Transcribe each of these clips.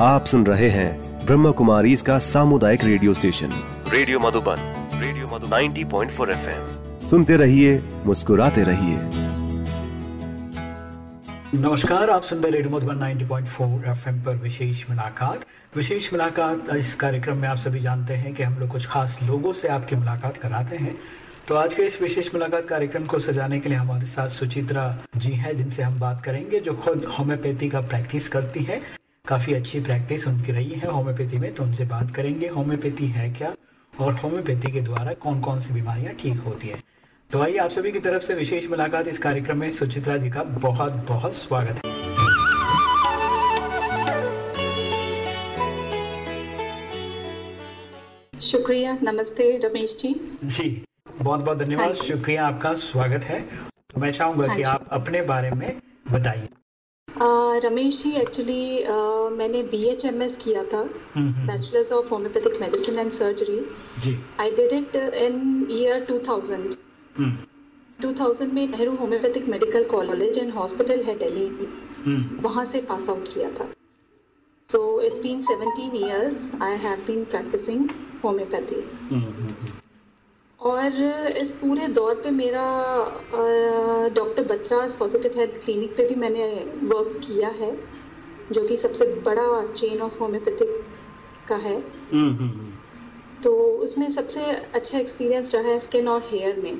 आप सुन रहे हैं ब्रह्म कुमारी इसका सामुदायिक radio station. Radio Madhuban radio Madhuban. 90.4 FM. सुनते रहिए मुस्कुराते रहिए। नमस्कार आप सुन रहे रेडियो मधुबन 90.4 एफएम पर विशेष मुलाकात। विशेष मुलाकात इस कार्यक्रम में आप सभी जानते हैं कि हम लोग कुछ खास लोगों से आपकी मुलाकात कराते हैं। तो आज के इस विशेष मुलाकात कार्यक्रम को सजाने के लिए हमारे साथ सुचित्रा जी हैं जिनसे हम बात करेंगे जो खुद होम्योपैथी का प्रैक्टिस करती है। काफ़ी अच्छी प्रैक्टिस उनकी रही है होम्योपैथी में तो उनसे बात करेंगे। होम्योपैथी है क्या? और होम्योपैथी के द्वारा कौन कौन सी बीमारियाँ ठीक होती है? तो आइए आप सभी की तरफ़ से विशेष मुलाकात इस कार्यक्रम में सुचित्रा जी का। बहुत बहुत स्वागत है। शुक्रिया। नमस्ते रमेश जी। जी बहुत बहुत धन्यवाद। हाँ शुक्रिया आपका। स्वागत है। तो मैं चाहूँगा हाँ कि आप अपने बारे में बताइए। रमेश जी एक्चुअली मैंने बी एच एम एस किया था bachelors of homeopathic medicine and surgery I did it in year 2000 hmm, 2000 में Nehru homeopathic medical college and hospital है दिल्ली हम्म, वहाँ से पास आउट किया था। So it's been 17 years I have been practising homeopathy और इस पूरे दौर पे मेरा doctor Batra's positive health clinic पे भी मैंने वर्क किया है जो कि सबसे बड़ा चेन ऑफ़ होम्योपैथिक का है। हम्म, हम्म, हम्म, तो उसमें सबसे अच्छा एक्सपीरियंस रहा है स्किन और हेयर में।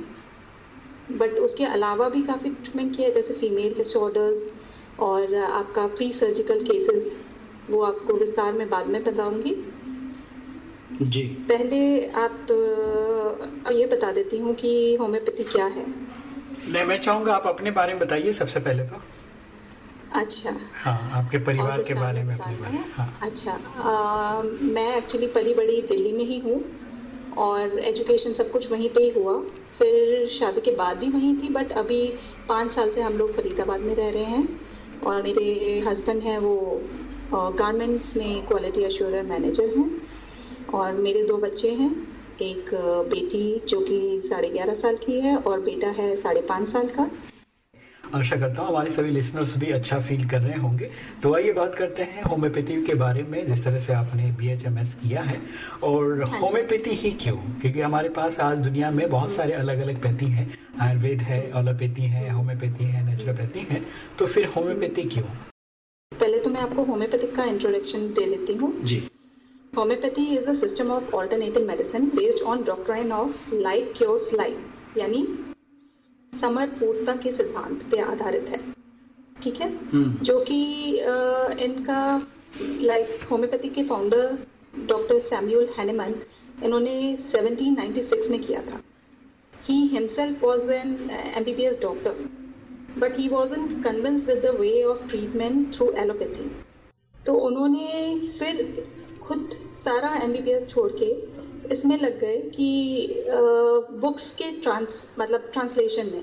बट उसके अलावा भी काफ़ी ट्रीटमेंट किया है जैसे फीमेल डिसऑर्डर्स और आपका प्री सर्जिकल केसेस वो आपको विस्तार में बाद में बताऊँगी। जी। पहले आप ये बता देती हूँ कि होम्योपैथी क्या है। नहीं मैं चाहूँगा आप अपने बारे में बताइए सबसे पहले तो। अच्छा। हाँ आपके परिवार के बारे में अपने बारे हाँ। अच्छा अ, मैं एक्चुअली पली बड़ी दिल्ली में ही हूँ और एजुकेशन सब कुछ वहीं पे ही हुआ। फिर शादी के बाद भी वहीं थी बट अभी पाँच साल से हम लोग फरीदाबाद में रह रहे हैं और मेरे हस्बैंड हैं वो गारमेंट्स में क्वालिटी अश्योर मैनेजर हैं। और मेरे दो बच्चे हैं। एक बेटी जो कि साढ़े ग्यारह साल की है और बेटा है साढ़े पाँच साल का। आशा करता हूँ हमारे सभी लिसनर्स भी अच्छा फील कर रहे होंगे। तो आइए बात करते हैं होम्योपैथी के बारे में जिस तरह से आपने बी एच एम एस किया है। और हाँ होम्योपैथी ही क्यों? क्योंकि हमारे पास आज दुनिया में बहुत सारे अलग अलग पैथी हैं। आयुर्वेद है एलोपैथी है होम्योपैथी है नेचुरोपैथी है। तो फिर होम्योपैथी क्यों? पहले तो मैं आपको होम्योपैथिक का इंट्रोडक्शन दे देती हूँ। जी। Homeopathy is a system of alternative medicine based on doctrine of life cures life यानी समय पूर्णता के सिद्धांत पे आधारित है। ठीक है? hmm. जो कि इनका लाइक like, होम्योपैथी के फाउंडर डॉक्टर सैम्यूल हैनेमन इन्होंने 1796 में किया था। He himself was an MBBS doctor but he was in convinced with the way of treatment through allopathy तो उन्होंने फिर खुद सारा एमबीबीएस छोड़ के इसमें लग गए कि बुक्स के ट्रांस मतलब ट्रांसलेशन में।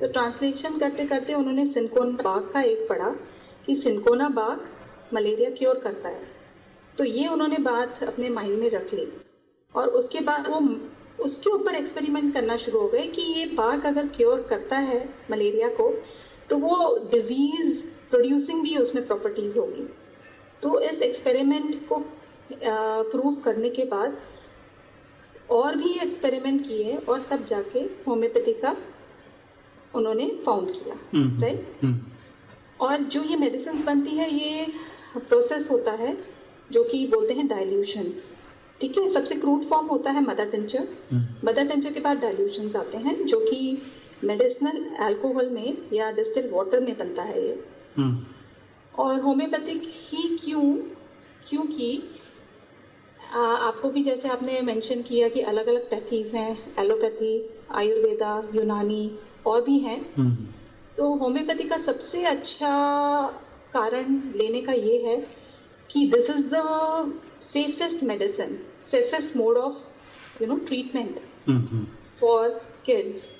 तो ट्रांसलेशन करते करते उन्होंने सिंकोना बाग का एक पढ़ा कि सिंकोना बाग मलेरिया क्योर करता है। तो ये उन्होंने बात अपने माइंड में रख ली। और उसके बाद वो, उसके ऊपर एक्सपेरिमेंट करना शुरू हो गए कि ये बाग अगर क्योर करता है मलेरिया को तो वो डिज़ीज़ प्रोड्यूसिंग भी उसमें प्रॉपर्टीज़ होगी। तो इस एक्सपेरिमेंट को प्रूव करने के बाद और भी एक्सपेरिमेंट किए और तब जाके होम्योपैथी का उन्होंने फाउंड किया हम्म, राइट हम्म, और जो ये मेडिसिन बनती है ये प्रोसेस होता है जो कि बोलते हैं डाइल्यूशन ठीक है? सबसे क्रूड फॉर्म होता है मदर टेंचर हम्म, मदर टेंचर के बाद डाइल्यूशन आते हैं जो कि मेडिसिनल अल्कोहल में या डिस्टिल वाटर में बनता है ये। हम्म, और होम्योपैथिक ही क्यों क्योंकि आपको भी जैसे आपने मेंशन किया कि अलग अलग पैथीज हैं एलोपैथी आयुर्वेदा यूनानी और भी हैं। हम्म, तो होम्योपैथी का सबसे अच्छा कारण लेने का ये है कि this is the safest medicine safest mode of you know treatment for kids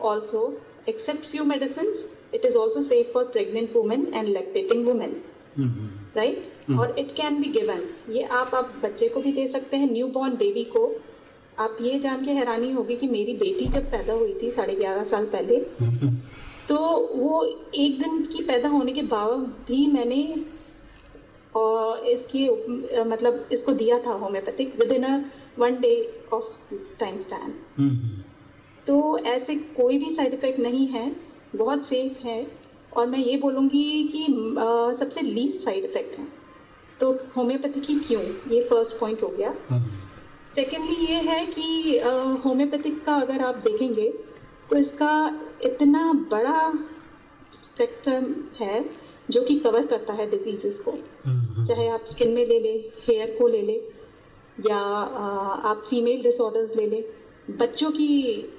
also except few except it is also safe for safe women and women. Hmm, right hmm. और इट कैन बी गिवन ये आप आप बच्चे को भी दे सकते हैं new born baby को। आप ये जान के हैरानी होगी कि मेरी बेटी जब पैदा हुई थी साढ़े ग्यारह साल पहले तो वो एक दिन की पैदा होने के बाद भी मैंने और इसकी मतलब इसको दिया था homeopathic within a one day of time span तो ऐसे कोई भी साइड इफ़ेक्ट नहीं है बहुत सेफ़ है। और मैं ये बोलूँगी कि आ, सबसे लीस्ट साइड इफ़ेक्ट है। तो होम्योपैथी की क्यों? ये फ़र्स्ट पॉइंट हो गया। सेकेंडली ये है कि होम्योपैथिक का अगर आप देखेंगे तो इसका इतना बड़ा स्पेक्ट्रम है जो कि कवर करता है डिजीजेस को। हम्म। चाहे आप स्किन में ले ले हेयर को ले ले या आप फीमेल डिसऑर्डर्स ले ले बच्चों की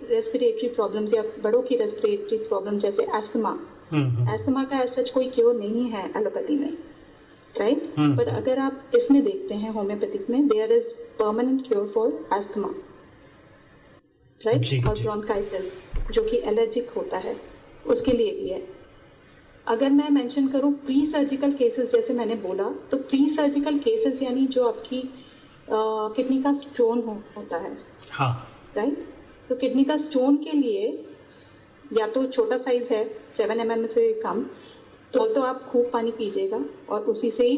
रेस्पिरेटरी प्रॉब्लम्स या बड़ों की रेस्पिरेटरी प्रॉब्लम जैसे एस्थमा एस्थमा का सच कोई क्योर नहीं है एलोपैथी में राइट right? पर अगर आप इसमें देखते हैं होम्योपैथिक में there is permanent cure for asthma right और ब्रोंकाइटिस जो कि एलर्जिक होता है उसके लिए भी है। अगर मैं मेंशन करूँ प्री सर्जिकल केसेस जैसे मैंने बोला तो प्री सर्जिकल केसेस यानी जो आपकी किडनी का स्टोन हो, होता है हाँ। राइट तो किडनी का स्टोन के लिए या तो छोटा साइज़ है सेवन एम mm से कम तो तो आप खूब पानी पीजिएगा और उसी से ही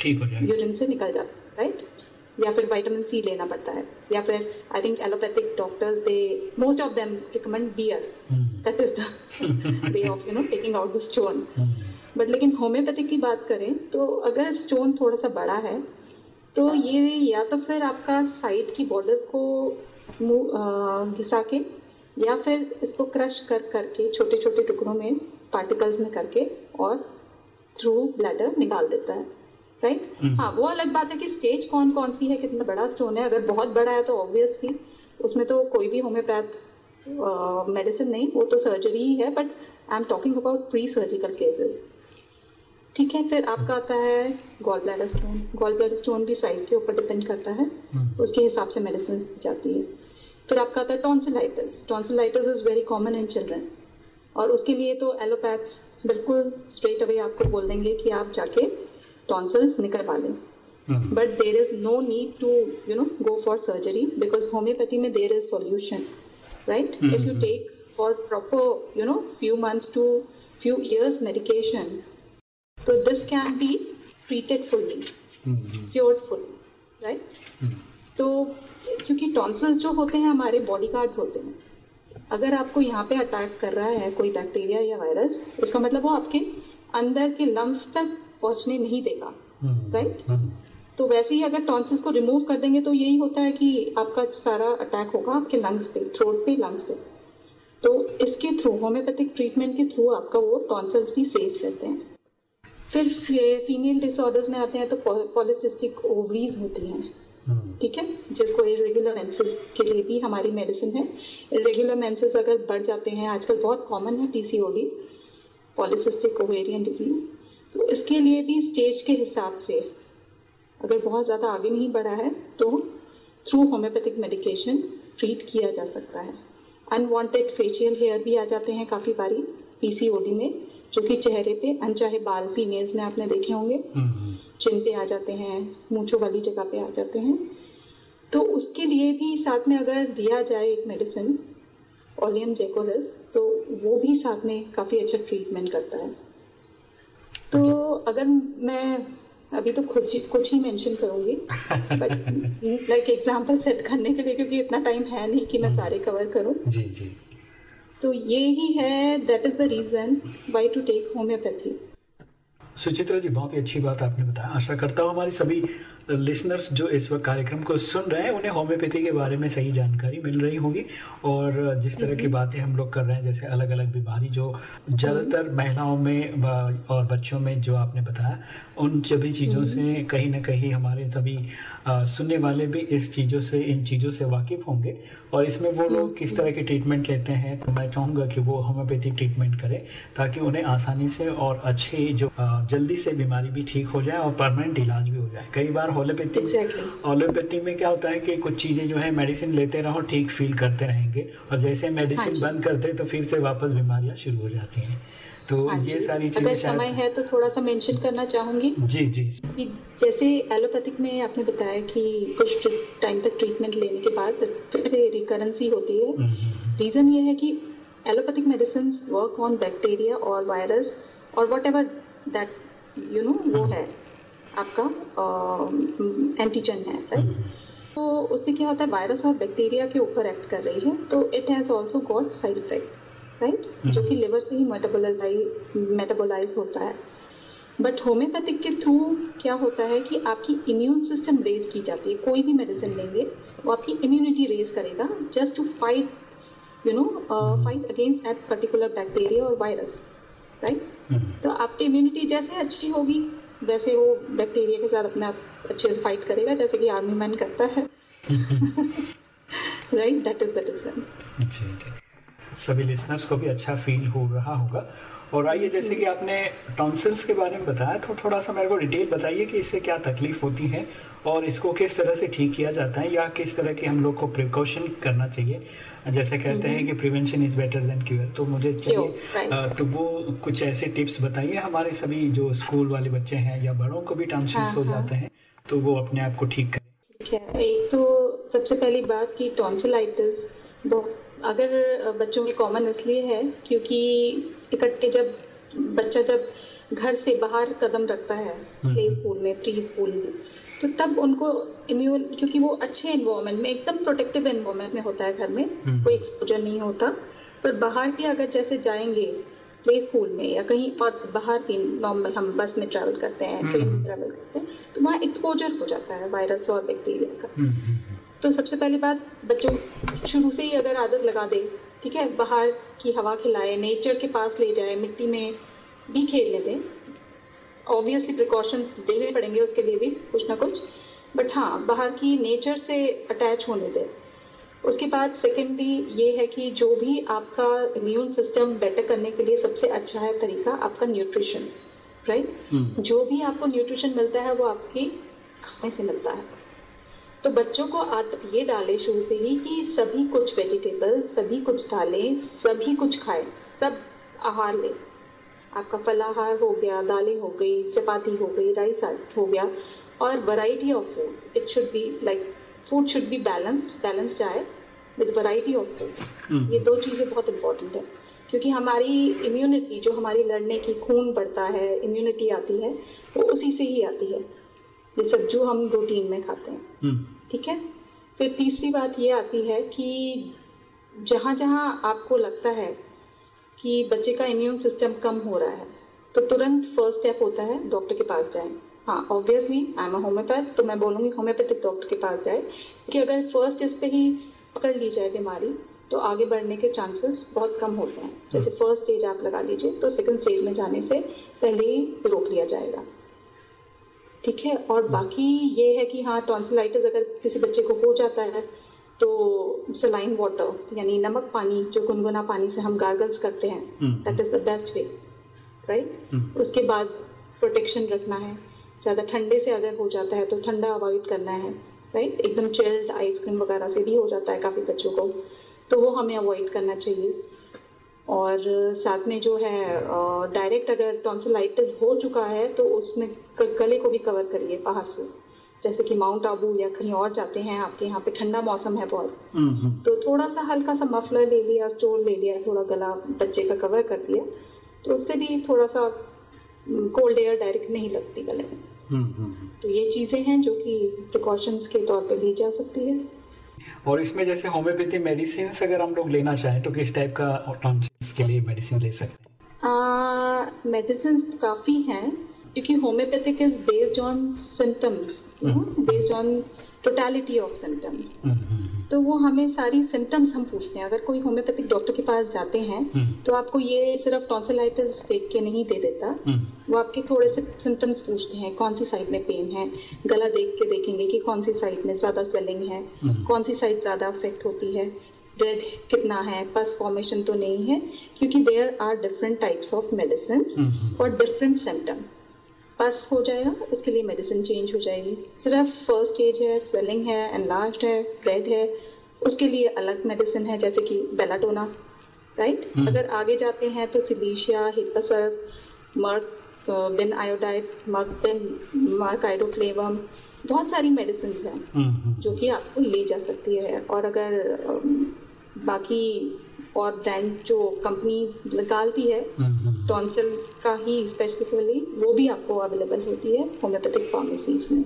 ठीक हो जाएगा। यूरिन से निकल जाता राइट या फिर विटामिन सी लेना पड़ता है या फिर I think allopathic doctors they most of them recommend bear that is the way of you know taking out the stone but लेकिन होम्योपैथिक की बात करें तो अगर स्टोन थोड़ा सा बड़ा है तो ये या तो फिर आपका साइड की बॉर्डर्स को घिसा के या फिर इसको क्रश कर करके छोटे छोटे टुकड़ों में पार्टिकल्स में करके और थ्रू ब्लैडर निकाल देता है राइट हम्म। हाँ वो अलग बात है कि स्टेज कौन कौन सी है कितना बड़ा स्टोन है अगर बहुत बड़ा है तो ऑब्वियसली उसमें तो कोई भी होम्योपैथ मेडिसिन नहीं वो तो सर्जरी ही है but I am talking about pre surgical cases ठीक है फिर आपका आता है gall bladder stone gall bladder stone भी साइज़ के ऊपर डिपेंड करता है। हम्म। उसके हिसाब से मेडिसिन दी जाती है। फिर आपका आता है tonsillitis tonsillitis is very common in children और उसके लिए तो एलोपैथ्स बिल्कुल स्ट्रेट अवे आपको बोल देंगे कि आप जाके टॉन्सिल्स निकलवा लें। But there is no need to you know go for surgery because homeopathy में there is solution right if you take for proper you know few months to few years medication तो this can be treated cured fully right? mm-hmm. तो क्योंकि tonsils जो होते हैं हमारे body guards होते हैं अगर आपको यहाँ पे अटैक कर रहा है कोई बैक्टीरिया या वायरस इसका मतलब वो आपके अंदर के लंग्स तक पहुँचने नहीं देगा राइट हम्म, हम्म। तो वैसे ही अगर टॉन्सिल्स को रिमूव कर देंगे तो यही होता है कि आपका सारा अटैक होगा आपके लंग्स पे थ्रोट पे लंग्स पे तो इसके थ्रू होम्योपैथिक ट्रीटमेंट के थ्रू आपका वो टॉन्सिल्स भी सेफ़ रहते हैं फिर फीमेल डिसऑर्डर्स में आते हैं तो पॉलिसिस्टिक ओवरीज होती हैं। ठीक है? जिसको इरेगुलर मेंसेस के लिए भी हमारी मेडिसिन है। इरेगुलर मेंसेस अगर बढ़ जाते हैं, आजकल बहुत कॉमन है पीसीओडी पॉलिसिस्टिक ओवेरियन डिज़ीज़ तो इसके लिए भी स्टेज के हिसाब से अगर बहुत ज़्यादा आगे नहीं बढ़ा है तो थ्रू होम्योपैथिक मेडिकेशन ट्रीट किया जा सकता है। अनवांटेड फेशियल हेयर भी आ जाते हैं काफ़ी बारी पीसीओडी में। जो कि चेहरे पे अनचाहे बाल फीमेल्स में आपने देखे होंगे। चिन पे आ जाते हैं मूछों वाली जगह पे आ जाते हैं। तो उसके लिए भी साथ में अगर दिया जाए एक मेडिसिन ओलियम जेकोरस तो वो भी साथ में काफ़ी अच्छा ट्रीटमेंट करता है। तो अगर मैं अभी तो कुछ ही कुछ ही मेंशन करूँगी बट लाइक एग्जांपल सेट करने के लिए क्योंकि इतना टाइम है नहीं कि मैं हम्म। सारे कवर करूँ। जी जी। तो ये ही है that is the reason why to take homeopathy Suchitra ji बहुत ही अच्छी बात आपने बताया। आशा करता हूँ हमारी सभी लिसनर्स जो इस वक्त कार्यक्रम को सुन रहे हैं उन्हें होम्योपैथी के बारे में सही जानकारी मिल रही होगी। और जिस तरह की बातें हम लोग कर रहे हैं जैसे अलग अलग बीमारी जो ज़्यादातर महिलाओं में और बच्चों में जो आपने बताया उन सभी चीज़ों से कहीं ना कहीं हमारे सभी सुनने वाले भी इस चीज़ों से इन चीज़ों से वाकिफ़ होंगे। और इसमें वो लोग किस तरह के ट्रीटमेंट लेते हैं तो मैं चाहूँगा कि वो होम्योपैथिक ट्रीटमेंट करें ताकि उन्हें आसानी से और अच्छी जो जल्दी से बीमारी भी ठीक हो जाए और परमानेंट इलाज भी हो जाए। कई बार होम्योपैथी होम्योपैथी में क्या होता है कि कुछ चीज़ें जो है मेडिसिन लेते रहो ठीक फील करते रहेंगे। और जैसे मेडिसिन हाँ बंद करते तो फिर से वापस बीमारियाँ शुरू हो जाती हैं। तो हाँ ये सारी चीज़ें अगर समय है तो थोड़ा सा मेंशन करना चाहूँगी। जी जी। जैसे एलोपैथिक में आपने बताया कि कुछ टाइम तक ट्रीटमेंट लेने के बाद फिर से रिकरेंसी होती है। Reason hmm, hmm, hmm. ये है कि allopathic medicine work on bacteria और वायरस और whatever that you know वो है आपका एंटीजन है राइट तो उससे क्या होता है वायरस और बैक्टीरिया के ऊपर एक्ट कर रही है तो it has also got side effect right? जो कि लिवर से ही मेटाबोलाइज मेटाबोलाइज होता है। बट होम्योपैथिक के थ्रू क्या होता है कि आपकी इम्यून सिस्टम रेज की जाती है। कोई भी मेडिसिन लेंगे वो आपकी इम्यूनिटी रेज करेगा just to fight you know fight against that particular bacteria और वायरस राइट तो आपकी इम्यूनिटी जैसे अच्छी होगी वैसे वो बैक्टीरिया के साथ अपना अच्छे से फाइट करेगा जैसे कि आर्मी मैन करता है। Right that is the difference ठीक है। सभी लिसनर्स को भी अच्छा फील हो रहा होगा। और आइए जैसे कि आपने टॉन्सिल्स के बारे में बताया तो थोड़ा सा मेरे को डिटेल बताइए कि इससे क्या तकलीफ़ होती है और इसको किस तरह से ठीक किया जाता है या किस तरह के हम लोग को प्रिकॉशन करना चाहिए। जैसे कहते हैं कि prevention is better than cure तो मुझे चाहिए तो वो कुछ ऐसे टिप्स बताइए। हमारे सभी जो स्कूल वाले बच्चे हैं या बड़ों को भी टॉन्सिल्स हाँ, हो हाँ. जाते हैं तो वो अपने आप को ठीक करें। ठीक है। एक तो सबसे पहली बात की टॉन्सिलाइटिस अगर बच्चों में कॉमन इसलिए है क्योंकि इकट्ठे जब बच्चा जब घर से बाहर कदम रखता है प्ले हम्म। स्कूल में प्री स्कूल में तो तब उनको इम्यून क्योंकि वो अच्छे इन्वायरमेंट में एकदम प्रोटेक्टिव इन्वायरमेंट में होता है घर में हम्म। कोई एक्सपोजर नहीं होता पर बाहर के अगर जैसे जाएँगे प्ले स्कूल में या कहीं और बाहर भी नॉर्मल हम बस में ट्रैवल करते हैं ट्रेन में ट्रैवल करते हैं तो वहाँ एक्सपोजर हो जाता है वायरस और बैक्टीरिया का हम्म, तो सबसे पहली बात बच्चों शुरू से ही अगर आदत लगा दे ठीक है बाहर की हवा खिलाए नेचर के पास ले जाए मिट्टी में भी खेलने दें ऑब्वियसली प्रिकॉशंस देने पड़ेंगे उसके लिए भी कुछ ना कुछ बट हाँ बाहर की नेचर से अटैच होने दें उसके बाद सेकेंडली ये है कि जो भी आपका इम्यून सिस्टम बेटर करने के लिए सबसे अच्छा है तरीका आपका न्यूट्रिशन राइट right? hmm. जो भी आपको न्यूट्रिशन मिलता है वो आपके खाने से मिलता है तो बच्चों को आदत ये डाले शुरू से ही कि सभी कुछ वेजिटेबल सभी कुछ दालें सभी कुछ खाए सब आहार ले। आपका फलाहार हो गया दालें हो गई चपाती हो गई राइस हो गया और variety of food it should be like food should be balanced balance जाए विद वैरायटी ऑफ़ फ़ूड ये दो चीज़ें बहुत इंपॉर्टेंट है। क्योंकि हमारी इम्यूनिटी जो हमारी लड़ने की खून बढ़ता है इम्यूनिटी आती है वो उसी से ही आती है। ये सब जो हम रूटीन में खाते हैं। हम्म। ठीक है? फिर तीसरी बात ये आती है कि जहाँ जहाँ आपको लगता है कि बच्चे का इम्यून सिस्टम कम हो रहा है तो तुरंत फ़र्स्ट स्टेप होता है डॉक्टर के पास जाए। हाँ obviously I am a homeopath तो मैं बोलूँगी होम्योपैथिक डॉक्टर के पास जाए कि अगर फ़र्स्ट इस पे ही पकड़ ली जाए बीमारी तो आगे बढ़ने के चांसेस बहुत कम होते हैं। जैसे फ़र्स्ट स्टेज आप लगा लीजिए तो सेकंड स्टेज में जाने से पहले ही रोक लिया जाएगा। ठीक है? और हम्म। बाकी ये है कि हाँ टॉन्सिलाइटिस अगर किसी बच्चे को हो जाता है तो सलाइन वाटर यानी नमक पानी जो गुनगुना पानी से हम गार्गल्स करते हैं that is the best way right उसके बाद प्रोटेक्शन रखना है। ज़्यादा ठंडे से अगर हो जाता है तो ठंडा अवॉइड करना है राइट? एकदम चिल्ड आइसक्रीम वगैरह से भी हो जाता है काफ़ी बच्चों को तो वो हमें अवॉइड करना चाहिए। और साथ में जो है डायरेक्ट अगर टॉन्सिलाइटिस हो चुका है तो उसमें गले को भी कवर करिए बाहर से। जैसे कि माउंट आबू या कहीं और जाते हैं आपके यहाँ पे ठंडा मौसम है बहुत। तो थोड़ा सा हल्का सा मफलर ले लिया स्टोर ले लिया थोड़ा गला बच्चे का कवर कर दिया तो उससे भी थोड़ा सा कोल्ड एयर डायरेक्ट नहीं लगती गले में। तो ये चीज़ें हैं जो कि प्रिकॉशंस के तौर पर ली जा सकती है। और इसमें जैसे होम्योपैथी मेडिसिन अगर हम लोग लेना चाहें तो किस टाइप का टॉन्सिल्स के लिए मेडिसिन ले सकते हैं? मेडिसिन काफ़ी हैं क्योंकि homeopathic is based on symptoms based on totality of symptoms तो वो हमें सारी सिम्टम्स हम पूछते हैं। अगर कोई होम्योपैथिक डॉक्टर के पास जाते हैं हम्म। तो आपको ये सिर्फ़ टॉन्सिलाइटिस देख के नहीं दे देता। हम्म। वो आपके थोड़े से सिम्टम्स पूछते हैं। कौन सी साइड में पेन है? गला देख के देखेंगे कि कौन सी साइड में ज़्यादा स्वेलिंग है। हम्म। कौन सी साइड ज़्यादा अफेक्ट होती है? रेड कितना है? पस फॉर्मेशन तो नहीं है क्योंकि there are different types of medicine for different symptom pus हो जाएगा उसके लिए मेडिसिन चेंज हो जाएगी सिर्फ़ फ़र्स्ट स्टेज है स्वेलिंग है एनलार्ज है रेड है उसके लिए अलग मेडिसिन है जैसे कि बेलाटोना राइट hmm. अगर आगे जाते हैं तो silicea hepar merc bin iodide merc bin merc आइडोफ्लेवम बहुत सारी मेडिसिन हैं hmm. जो कि आपको ली जा सकती है और अगर बाकी और ब्रांड जो कंपनी निकालती है टॉन्सिल का ही स्पेसिफिकली वो भी आपको अवेलेबल होती है होम्योपैथिक फार्मेसीज में।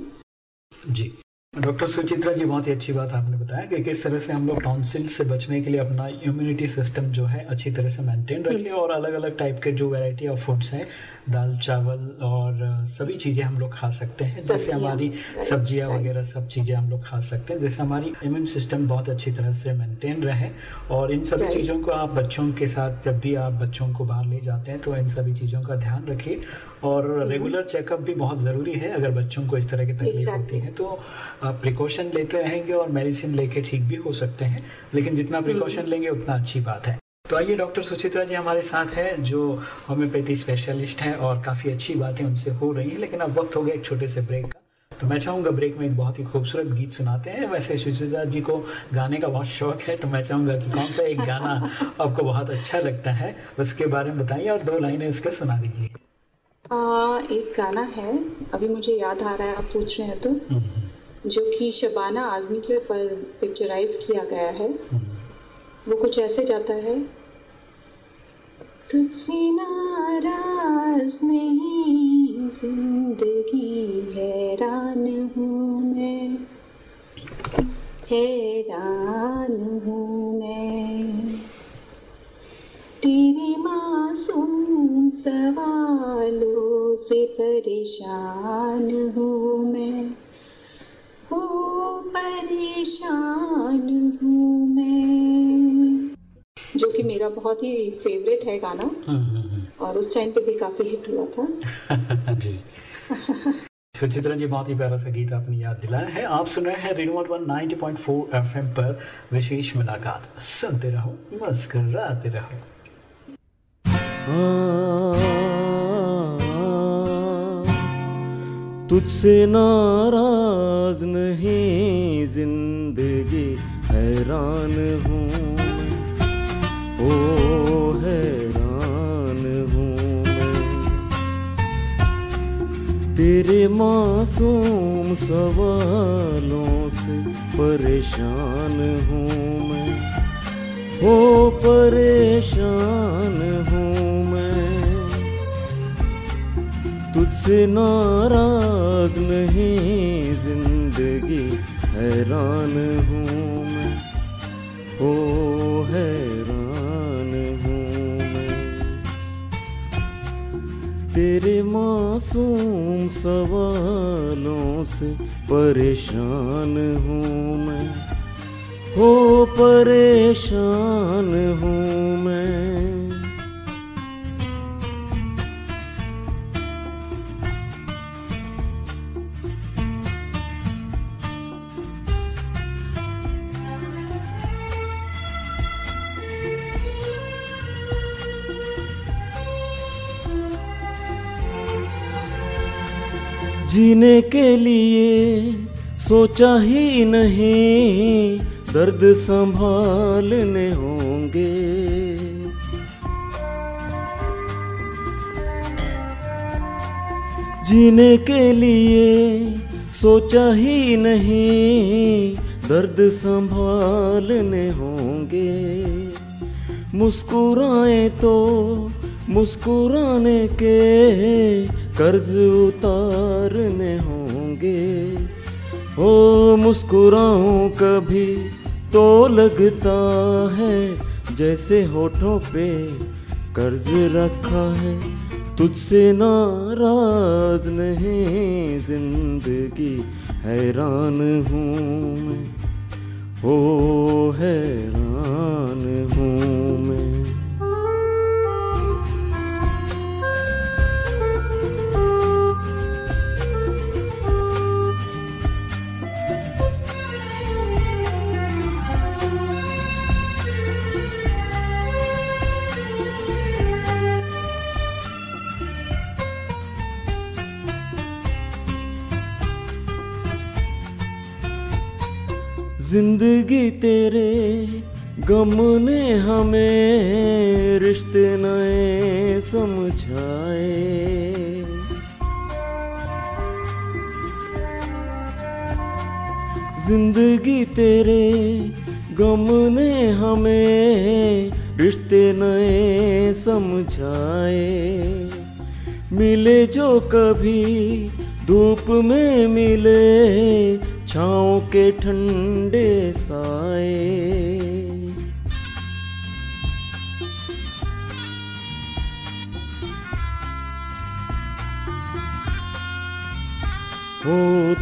जी। डॉक्टर सुचित्रा जी बहुत ही अच्छी बात आपने बताया कि किस तरह से हम लोग टॉन्सिल से बचने के लिए अपना इम्यूनिटी सिस्टम जो है अच्छी तरह से मेंटेन रखें हम्म। और अलग अलग टाइप के जो वैरायटी ऑफ़ फूड्स हैं दाल चावल और सभी चीज़ें हम लोग खा सकते हैं। जैसे हमारी सब्ज़ियाँ वगैरह सब चीज़ें हम लोग खा सकते हैं। जैसे हमारी इम्यून सिस्टम बहुत अच्छी तरह से मेंटेन रहे और इन सभी चीज़ों को आप बच्चों के साथ जब भी आप बच्चों को बाहर ले जाते हैं तो इन सभी चीज़ों का ध्यान रखिए। और रेगुलर हम्म। चेकअप भी बहुत ज़रूरी है। अगर बच्चों को इस तरह की तकलीफ़ होती है तो आप प्रिकॉशन लेते रहेंगे और मेडिसिन लेके ठीक भी हो सकते हैं। लेकिन जितना प्रिकॉशन हम्म। लेंगे उतना अच्छी बात है। तो आइए डॉक्टर सुचित्रा जी हमारे साथ है जो होम्योपैथी स्पेशलिस्ट हैं और काफ़ी अच्छी बातें उनसे हो रही हैं लेकिन अब वक्त हो गया एक छोटे से ब्रेक का तो मैं चाहूँगा ब्रेक में एक बहुत ही खूबसूरत गीत सुनाते हैं वैसे सुचित्रा जी को गाने का बहुत शौक है तो मैं चाहूँगा कि कौन सा एक गाना आपको बहुत अच्छा लगता है उसके बारे में बताइए और दो लाइनें उसके सुना दीजिए एक गाना है अभी मुझे याद आ रहा है आप पूछ रहे हैं तो हम्म। जो कि शबाना आजमी के ऊपर पिक्चराइज किया गया है हम्म। वो कुछ ऐसे जाता है तुझसे नाराज़ नहीं, ज़िंदगी हैरान हूँ मैं। हैरान हूँ मैं। तेरे मासूम सवालों से परेशान हूँ मैं। हो परेशान हूँ जो कि मेरा बहुत ही फेवरेट है गाना। हम्म, हम्म, हम्म। और उस टाइम पे भी काफ़ी हिट हुआ था। जी। सुचित्रा जी बहुत ही प्यारा सा गीत आपने याद दिलाया है। आप सुन रहे हैं radio one ninety point four FM पर विशेष मुलाकात। सुनते रहो मुस्कराते रहो। तुझसे नाराज़ नहीं ज़िंदगी हैरान हूँ। हैरान हूँ तेरे मासूम सवालों से परेशान हूँ मैं। ओ, परेशान हूँ मैं। तुझसे नाराज़ नहीं, ज़िंदगी हैरान हूँ सवालों से परेशान हूँ मैं। हो परेशान हूँ के लिए सोचा ही नहीं, दर्द संभालने होंगे। जीने के लिए सोचा ही नहीं, दर्द संभालने होंगे। मुस्कुराए तो मुस्कुराने के कर्ज उतारने होंगे। ओ, मुस्कुराऊं कभी तो लगता है, जैसे होठों पे कर्ज रखा है। तुझसे नाराज़ नहीं, ज़िंदगी हैरान हूँ मैं। हो हैरान हूँ मैं। ज़िंदगी तेरे गम ने हमें रिश्ते नए समझाए। ज़िंदगी तेरे गम ने हमें रिश्ते नए समझाए। मिले जो कभी धूप में मिले छाँव के ठंडे साए। हो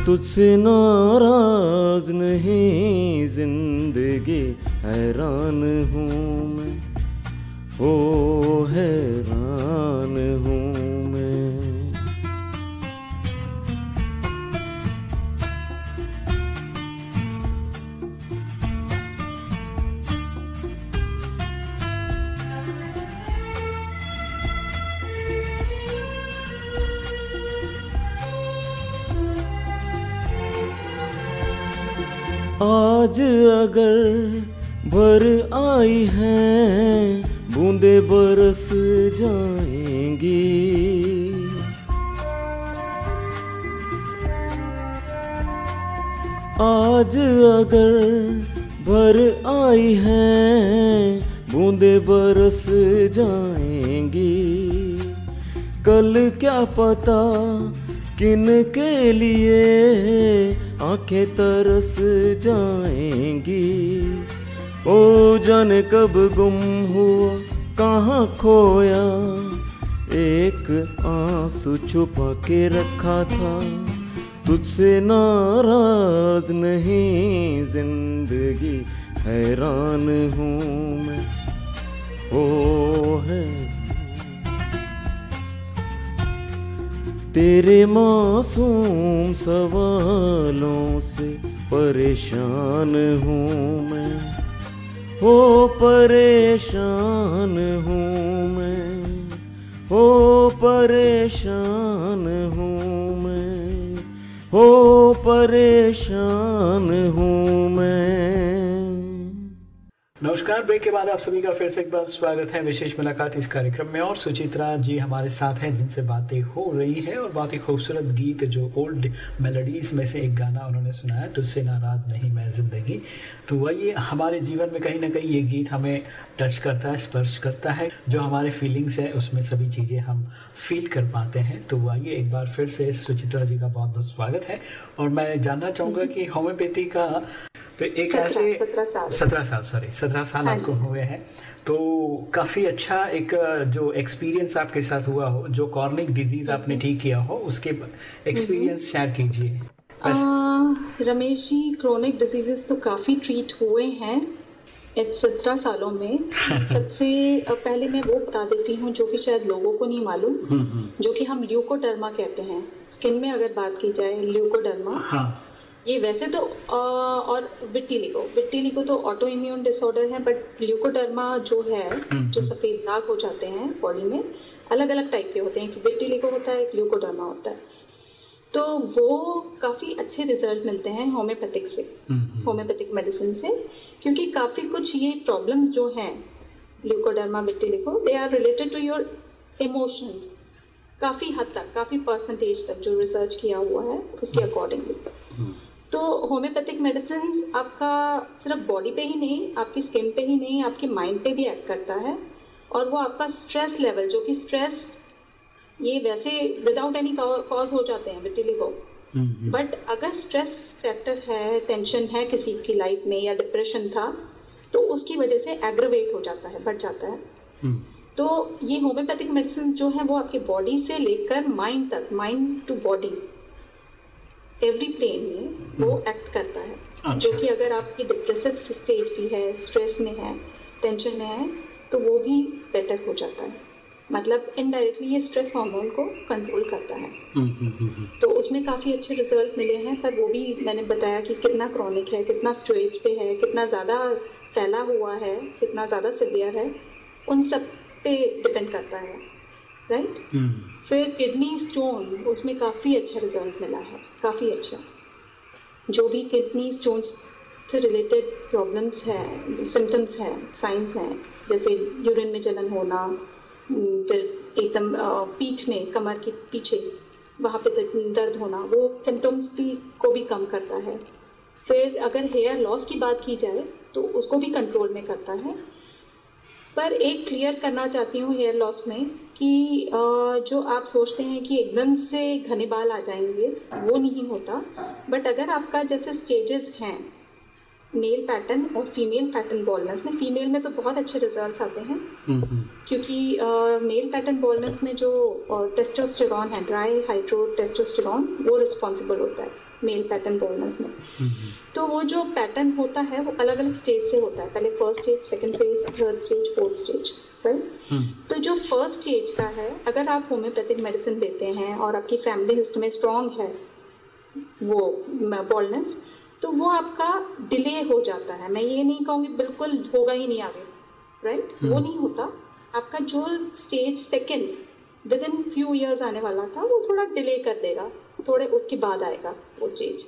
तुझसे नाराज़ नहीं, ज़िंदगी हैरान हूँ मैं। हो हैरान हूँ आज अगर भर आई हैं, बूंदे बरस जाएँगी। आज अगर भर आई हैं, बूंदे बरस जाएँगी। कल क्या पता किन के लिए आँखें तरस जाएँगी। ओ जाने कब गुम हुआ, कहाँ खोया? एक आँसू छुपा के रखा था, तुझसे नाराज़ नहीं, ज़िंदगी हैरान हूँ मैं। ओ है तेरे मासूम सवालों से परेशान हूँ मैं। हो परेशान हूँ मैं। हो परेशान हूँ मैं। हो परेशान हूँ मैं। नमस्कार ब्रेक के बाद आप सभी का फिर से एक बार स्वागत है विशेष मुलाकात इस कार्यक्रम में। और सुचित्रा जी हमारे साथ हैं जिनसे बातें हो रही है और बहुत ही खूबसूरत गीत जो ओल्ड मेलोडीज में से एक गाना उन्होंने सुनाया तुझसे नाराज़ नहीं मैं ज़िंदगी। तो वही हमारे जीवन में कहीं ना कहीं ये गीत हमें टच करता है स्पर्श करता है। जो हमारे फीलिंग्स है उसमें सभी चीज़ें हम फील कर पाते हैं। तो आइए एक बार फिर से सुचित्रा जी का बहुत बहुत स्वागत है। और मैं जानना चाहूँगा कि होम्योपैथी का तो एक ऐसे सत्रह साल। सॉरी सत्रह साल हाँ आपको हुए हैं। तो काफ़ी अच्छा एक जो एक्सपीरियंस आपके साथ हुआ हो जो कॉर्निक डिज़ीज़ आपने हम्म। ठीक किया हो उसके एक्सपीरियंस शेयर हम्म। कीजिए। रमेश जी क्रोनिक डिजीजेस तो काफ़ी ट्रीट हुए हैं सत्रह सालों में। सबसे पहले मैं वो बता देती हूँ जो कि शायद लोगों को नहीं मालूम हम्म, जो कि हम ल्यूकोडर्मा कहते हैं। स्किन में अगर बात की जाए ल्यूकोडर्मा हाँ. ये वैसे तो और विट्टिलिको विट्टिलिको तो ऑटो इम्यून डिसऑर्डर है बट ल्यूकोडर्मा जो है हम्म, जो हम्म। सफ़ेद दाग हो जाते हैं बॉडी में अलग अलग टाइप के होते हैं एक विट्टिलिको होता है एक ल्यूकोडर्मा होता है। तो वो काफ़ी अच्छे रिज़ल्ट मिलते हैं होम्योपैथिक से होम्योपैथिक हम्म, मेडिसिन से क्योंकि काफ़ी कुछ ये प्रॉब्लम्स जो हैं leucoderma vitiligo they are related to your emotions काफ़ी हद तक काफ़ी परसेंटेज तक जो रिसर्च किया हुआ है उसके अकॉर्डिंगली तो होम्योपैथिक मेडिसिन आपका सिर्फ़ बॉडी पे ही नहीं आपकी स्किन पे ही नहीं आपके माइंड पे भी एक्ट करता है और वो आपका स्ट्रेस लेवल जो कि स्ट्रेस ये वैसे विदाउट एनी कॉज हो जाते हैं बिटिली को बट अगर स्ट्रेस फैक्टर है टेंशन है किसी की लाइफ में या डिप्रेशन था तो उसकी वजह से एग्रोवेट हो जाता है बढ़ जाता है। हम्म। तो ये होम्योपैथिक मेडिसिन जो है वो आपकी बॉडी से लेकर माइंड तक mind to body every plane में वो एक्ट हम्म। करता है। अच्छा। जो कि अगर आपकी डिप्रेसिव स्टेट भी है स्ट्रेस में है टेंशन में है तो वो भी बेटर हो जाता है। मतलब इनडायरेक्टली ये स्ट्रेस हार्मोन को कंट्रोल करता है। हम्म, हम्म, तो उसमें काफ़ी अच्छे रिज़ल्ट मिले हैं पर वो भी मैंने बताया कि कितना क्रॉनिक है कितना स्टेज पे है कितना ज़्यादा फैला हुआ है कितना ज़्यादा सिवियर है उन सब पे डिपेंड करता है। राइट फिर किडनी स्टोन उसमें काफ़ी अच्छा रिज़ल्ट मिला है काफ़ी अच्छा। जो भी किडनी स्टोन से रिलेटेड प्रॉब्लम्स है सिम्टम्स हैं साइंस हैं जैसे यूरिन में जलन होना फिर एकदम पीठ में कमर के पीछे वहाँ पे दर्द होना वो सिम्टम्स भी को भी कम करता है। फिर अगर हेयर लॉस की बात की जाए तो उसको भी कंट्रोल में करता है। पर एक क्लियर करना चाहती हूँ हेयर लॉस में कि जो आप सोचते हैं कि एकदम से घने बाल आ जाएँगे वो नहीं होता। बट अगर आपका जैसे स्टेजेस हैं मेल पैटर्न और फीमेल पैटर्न बॉलनेस में फीमेल में तो बहुत अच्छे रिजल्ट्स आते हैं। क्योंकि मेल पैटर्न बॉलनेस में जो टेस्टोस्टेरॉन है ड्राई हाइड्रो टेस्टोस्टेरॉन वो रिस्पॉन्सिबल होता है। मेल पैटर्न बॉलनेस में। तो वो जो पैटर्न होता है वो अलग अलग स्टेज से होता है। पहले first stage second stage third stage fourth stage right तो जो फ़र्स्ट स्टेज का है अगर आप होम्योपैथिक मेडिसिन देते हैं और आपकी फैमिली हिस्ट्री में स्ट्रांग है वो बॉलनेस तो वो आपका डिले हो जाता है। मैं ये नहीं कहूँगी बिल्कुल होगा ही नहीं आगे राइट वो नहीं होता। आपका जो stage second within few years आने वाला था वो थोड़ा डिले कर देगा। थोड़े उसके बाद आएगा वो स्टेज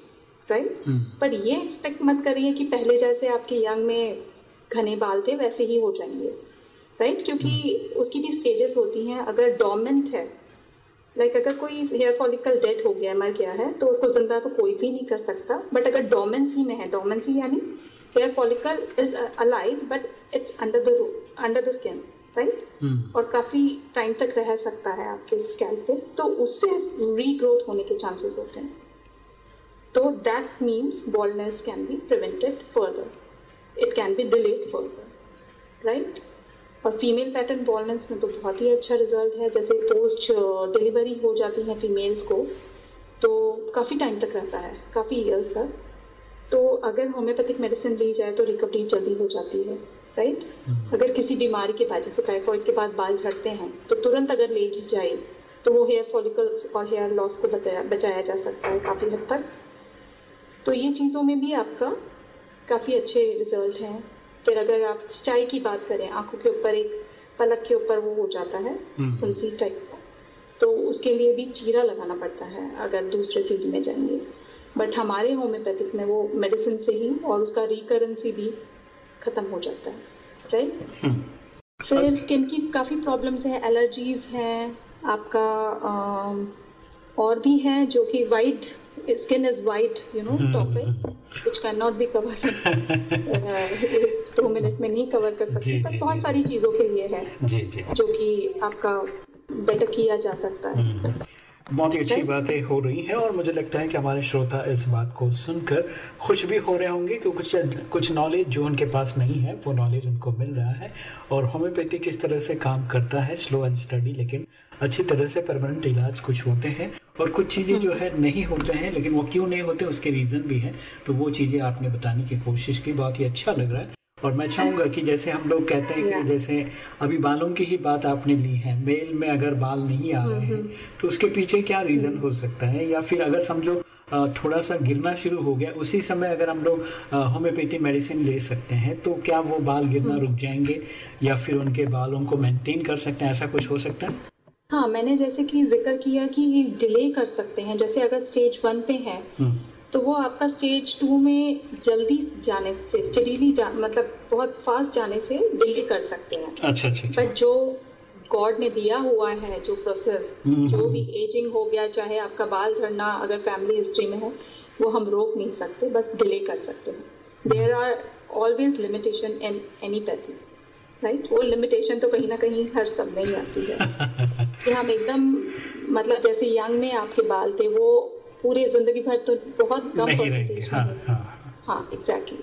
राइट पर ये एक्सपेक्ट मत करिए कि पहले जैसे आपके यंग में घने बाल थे वैसे ही हो जाएँगे राइट क्योंकि उसकी भी स्टेजेस होती हैं। अगर डोमेंट है लाइक like, अगर कोई हेयर फॉलिकल डेड हो गया है मर गया है तो उसको ज़िंदा तो कोई भी नहीं कर सकता। बट अगर डोमेंसी में है डोमेंसी यानी hair follicle is alive but it's under the under the skin right और काफ़ी टाइम तक रह सकता है आपके स्कैल्प पे। तो उससे रीग्रोथ होने के चांसेस होते हैं। तो that means baldness can be prevented further it can be delayed further right और फीमेल पैटर्न बॉलनेस में तो बहुत ही अच्छा रिज़ल्ट है। जैसे पोस्ट डिलीवरी हो जाती है फीमेल्स को तो काफ़ी टाइम तक रहता है। काफ़ी ईयर्स तक। तो अगर होम्योपैथिक मेडिसिन ली जाए तो रिकवरी जल्दी हो जाती है। राइट अगर किसी बीमारी के बाद जैसे टाइफॉइड के बाद बाल झड़ते हैं तो तुरंत अगर ले ली जाए तो वो हेयर फॉलिकल्स और हेयर लॉस को बचाया जा सकता है काफ़ी हद तक। तो ये चीज़ों में भी आपका काफ़ी अच्छे रिज़ल्ट हैं। फिर अगर आप स्टाई की बात करें आँखों के ऊपर एक पलक के ऊपर वो हो जाता है फुंसी टाइप का तो उसके लिए भी चीरा लगाना पड़ता है अगर दूसरे फ़ील्ड में जाएँगे। बट हमारे होम्योपैथिक में वो मेडिसिन से ही और उसका रिकरेंसी भी खत्म हो जाता है राइट फिर स्किन की काफ़ी प्रॉब्लम्स हैं एलर्जीज हैं आपका और भी हैं जो कि white skin is white you know topic which can not be cover दो मिनट में नहीं कवर कर सकते पर बहुत सारी चीज़ों के लिए है जी जी। जो कि आपका बेटर किया जा सकता है। बहुत ही अच्छी बातें हो रही हैं और मुझे लगता है कि हमारे श्रोता इस बात को सुनकर खुश भी हो रहे होंगे कि कुछ कुछ नॉलेज जो उनके पास नहीं है वो नॉलेज उनको मिल रहा है और होम्योपैथी किस तरह से काम करता है स्लो एंड स्टडी लेकिन अच्छी तरह से परमानेंट इलाज कुछ होते हैं और कुछ चीज़ें जो है नहीं होते हैं लेकिन वो क्यों नहीं होते उसके रीज़न भी हैं तो वो चीज़ें आपने बताने की कोशिश की बहुत ही अच्छा लग रहा है। और मैं चाहूँगा कि जैसे हम लोग कहते हैं कि जैसे अभी बालों की ही बात आपने ली है मेल में अगर बाल नहीं आ रहे हैं तो उसके पीछे क्या रीजन हो सकता है? या फिर अगर समझो थोड़ा सा गिरना शुरू हो गया उसी समय अगर हम लोग होम्योपैथी मेडिसिन ले सकते हैं तो क्या वो बाल गिरना रुक जाएँगे? या फिर उनके बालों को मेंटेन कर सकते हैं? ऐसा कुछ हो सकता है? हाँ मैंने जैसे कि ज़िक्र किया कि डिले कर सकते हैं। जैसे अगर स्टेज वन पे है तो वो आपका स्टेज टू में जल्दी जाने से स्टडीली जा, मतलब बहुत फास्ट जाने से डिले कर सकते हैं। अच्छा अच्छा बट जो गॉड ने दिया हुआ है जो प्रोसेस जो भी एजिंग हो गया चाहे आपका बाल झड़ना अगर फैमिली हिस्ट्री में है वो हम रोक नहीं सकते बस डिले कर सकते हैं। There are always limitation in any pathy right वो लिमिटेशन तो कहीं ना कहीं हर सब में ही आती है। कि हम एकदम मतलब जैसे यंग में आपके बाल थे वो पूरे ज़िंदगी भर तो बहुत कम परसेंटेज हाँ, हाँ, हाँ। एग्जैक्टली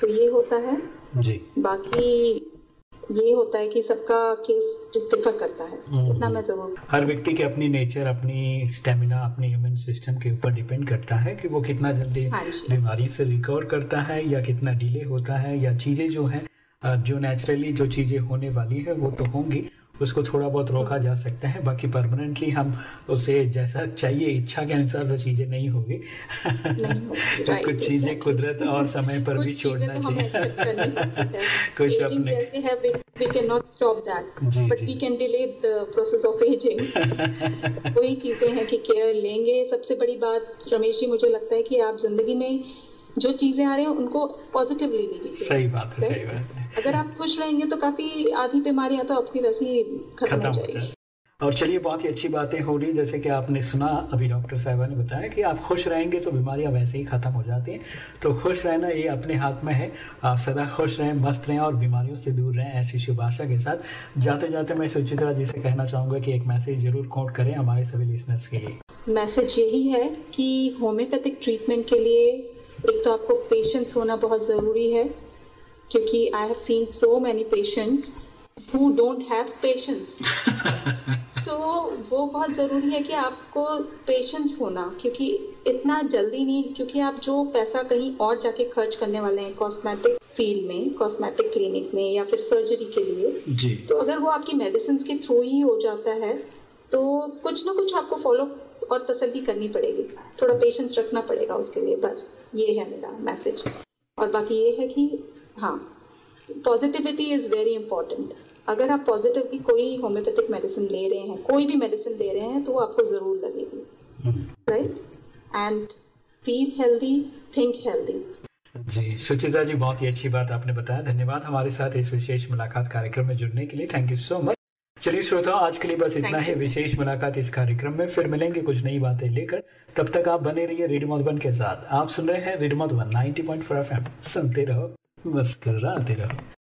तो ये होता है। जी। बाकी ये होता है कि सबका केस डिफर करता है। इतना मैं ज़रूर हर व्यक्ति के अपनी नेचर अपनी स्टेमिना अपने ह्यूमन सिस्टम के ऊपर डिपेंड करता है कि वो कितना जल्दी हाँ बीमारी से रिकवर करता है या कितना डिले होता है या चीज़ें जो है जो नेचुरली जो चीज़ें होने वाली है वो तो होंगी। उसको थोड़ा बहुत रोका जा सकता है। बाकी परमानेंटली हम उसे जैसा चाहिए इच्छा के अनुसार से चीज़ें नहीं होगी। तो कुछ चीज़ें कुदरत और समय पर भी छोड़ना तो चाहिए। पड़ती है। कुछ अपने है वही चीज़ें हैं कि केयर लेंगे। सबसे बड़ी बात रमेश जी मुझे लगता है कि आप ज़िंदगी में जो चीज़ें आ रही हैं उनको पॉजिटिवली लीजिए सही बात है सही बात है। अगर आप खुश रहेंगे तो काफ़ी आधी बीमारियाँ तो आपकी वैसे ही खत्म हो हो जाएगी। और चलिए बहुत ही अच्छी बातें हो रही जैसे कि आपने सुना अभी डॉक्टर साहबा ने बताया कि आप खुश रहेंगे तो बीमारियाँ वैसे ही खत्म हो जाती हैं। तो खुश रहना ये अपने हाथ में है। आप सदा खुश रहें मस्त रहें और बीमारियों से दूर रहें ऐसी शुभ आशा के साथ। जाते जाते मैं सुचित्रा जी से कहना चाहूँगा कि एक मैसेज ज़रूर कोट करें हमारे सभी लिसनर्स के लिए। मैसेज यही है कि होम्योपैथिक ट्रीटमेंट के लिए एक तो आपको पेशेंस होना बहुत ज़रूरी है। क्योंकि I have seen so many patients who don't have patience so वो बहुत ज़रूरी है कि आपको पेशेंस होना क्योंकि इतना जल्दी नहीं क्योंकि आप जो पैसा कहीं और जाके खर्च करने वाले हैं कॉस्मेटिक फ़ील्ड में कॉस्मेटिक क्लिनिक में या फिर सर्जरी के लिए जी। तो अगर वो आपकी मेडिसिन के थ्रू ही हो जाता है तो कुछ ना कुछ आपको फॉलो और तसल्ली करनी पड़ेगी। थोड़ा पेशेंस रखना पड़ेगा उसके लिए बस ये है मेरा मैसेज और बाकी ये है कि हाँ पॉजिटिविटी इज़ वेरी इंपॉर्टेंट अगर आप पॉजिटिव की कोई होम्योपैथिक मेडिसिन ले रहे हैं कोई भी मेडिसिन ले रहे हैं तो वो आपको ज़रूर लगेगी right and feel healthy think healthy जी सुचिता जी बहुत ही अच्छी बात आपने बताया। धन्यवाद हमारे साथ इस विशेष मुलाकात कार्यक्रम में जुड़ने के लिए। थैंक यू सो मच चलिए श्रोता आज के लिए बस इतना ही। विशेष मुलाकात इस कार्यक्रम में। फिर मिलेंगे कुछ नई बातें लेकर। तब तक आप बने रहिए रेडियो मधुबन के साथ। आप सुन रहे हैं रेडियो मधुबन 90.4 एफएम। सुनते रहो। मुस्कुराते रहो